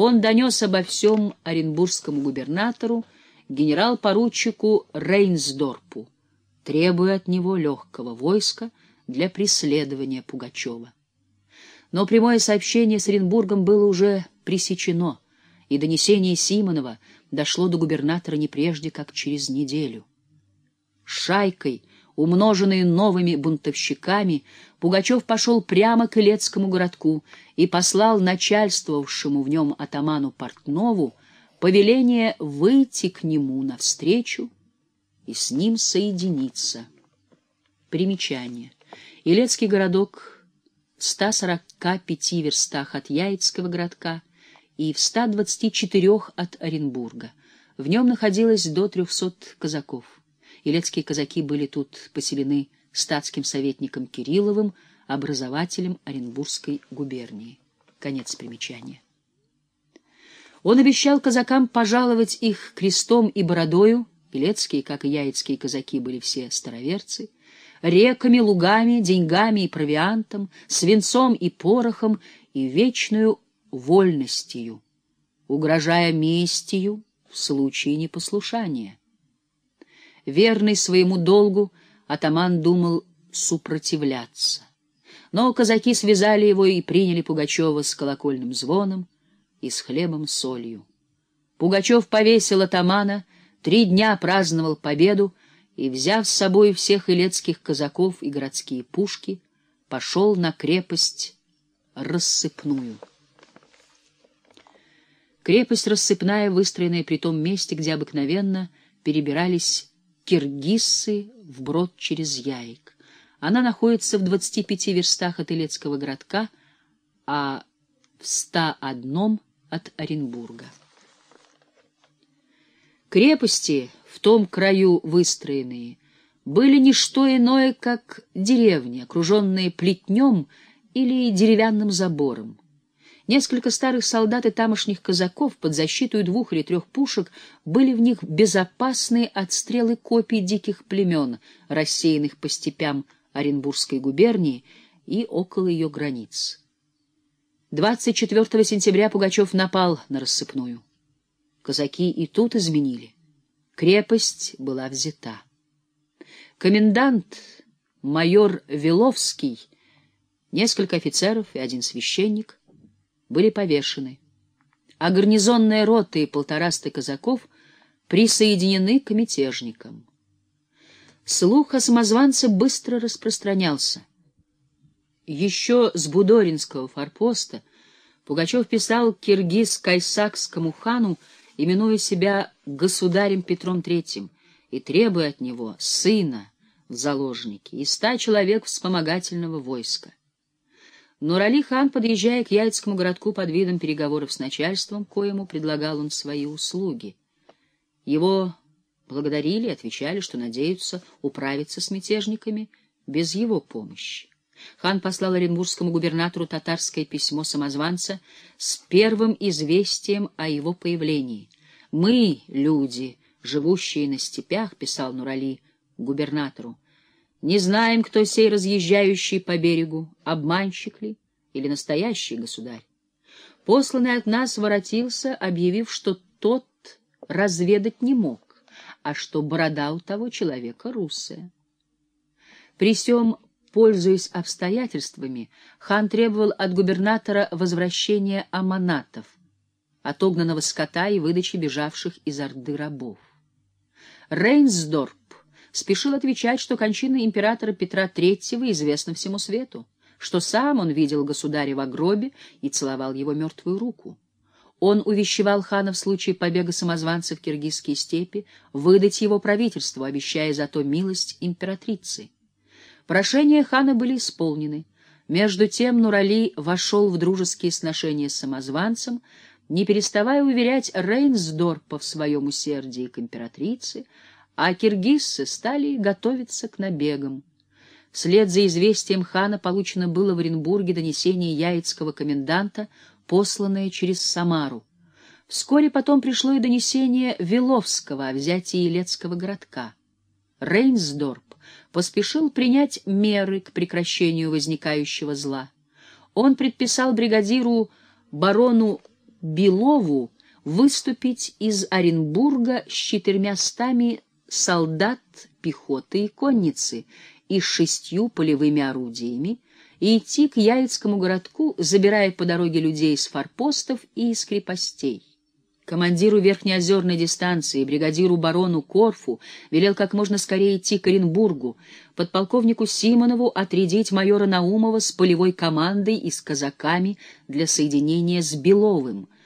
он донес обо всем оренбургскому губернатору, генерал-поручику Рейнсдорпу, требуя от него легкого войска для преследования Пугачева. Но прямое сообщение с Оренбургом было уже пресечено, и донесение Симонова дошло до губернатора не прежде, как через неделю. Шайкой, умноженной новыми бунтовщиками, Пугачев пошел прямо к Илецкому городку и послал начальствовавшему в нем атаману Портнову повеление выйти к нему навстречу и с ним соединиться. Примечание. Илецкий городок в 145 верстах от Яицкого городка и в 124 от Оренбурга. В нем находилось до 300 казаков. Илецкие казаки были тут поселены статским советником Кирилловым, образователем Оренбургской губернии. Конец примечания. Он обещал казакам пожаловать их крестом и бородою, Илецкие, как и яицкие казаки, были все староверцы, реками, лугами, деньгами и провиантом, свинцом и порохом и вечную вольностью, угрожая местью в случае непослушания. Верный своему долгу, атаман думал супротивляться. Но казаки связали его и приняли Пугачева с колокольным звоном и с хлебом солью. Пугачев повесил атамана, три дня праздновал победу и, взяв с собой всех илецких казаков и городские пушки, пошел на крепость Рассыпную. Крепость Рассыпная, выстроенная при том месте, где обыкновенно перебирались киргизцы вброд через Яик. Она находится в 25 верстах от Илецкого городка, а в 101 от Оренбурга. Крепости, в том краю выстроенные, были не что иное, как деревни, окруженные плетнем или деревянным забором. Несколько старых солдат и тамошних казаков под защиту двух или трех пушек были в них безопасные от стрелы копий диких племен, рассеянных по степям Оренбургской губернии и около ее границ. 24 сентября Пугачев напал на рассыпную. Казаки и тут изменили. Крепость была взята. Комендант, майор Виловский, несколько офицеров и один священник были повешены, а гарнизонная рота и полтораста казаков присоединены к мятежникам. Слух о самозванце быстро распространялся. Еще с Будоринского форпоста Пугачев писал киргиз-кайсакскому хану, именуя себя государем Петром III и требуя от него сына в заложники и ста человек вспомогательного войска. Нурали хан, подъезжая к Яицкому городку под видом переговоров с начальством, коему предлагал он свои услуги. Его благодарили и отвечали, что надеются управиться с мятежниками без его помощи. Хан послал оренбургскому губернатору татарское письмо самозванца с первым известием о его появлении. «Мы, люди, живущие на степях», — писал Нурали губернатору, не знаем, кто сей разъезжающий по берегу, обманщик ли или настоящий государь. Посланный от нас воротился, объявив, что тот разведать не мог, а что борода у того человека русая. При сём, пользуясь обстоятельствами, хан требовал от губернатора возвращения аманатов, отогнанного скота и выдачи бежавших из Орды рабов. Рейнсдорп спешил отвечать, что кончина императора Петра III известна всему свету, что сам он видел государя в гробе и целовал его мертвую руку. Он увещевал хана в случае побега самозванца в киргизские степи выдать его правительству, обещая зато милость императрицы. Прошения хана были исполнены. Между тем Нурали вошел в дружеские сношения с самозванцем, не переставая уверять Рейнсдорпа в своем усердии к императрице, а киргизцы стали готовиться к набегам. Вслед за известием хана получено было в Оренбурге донесение яицкого коменданта, посланное через Самару. Вскоре потом пришло и донесение Виловского о взятии Елецкого городка. Рейнсдорп поспешил принять меры к прекращению возникающего зла. Он предписал бригадиру барону Белову выступить из Оренбурга с четырьмястами солдат пехоты и конницы и с шестью полевыми орудиями и идти к Яицкому городку, забирая по дороге людей из форпостов и из крепостей. Командиру верхнеозерной дистанции, бригадиру барону Корфу, велел как можно скорее идти к Оренбургу, подполковнику Симонову отрядить майора Наумова с полевой командой и с казаками для соединения с Беловым —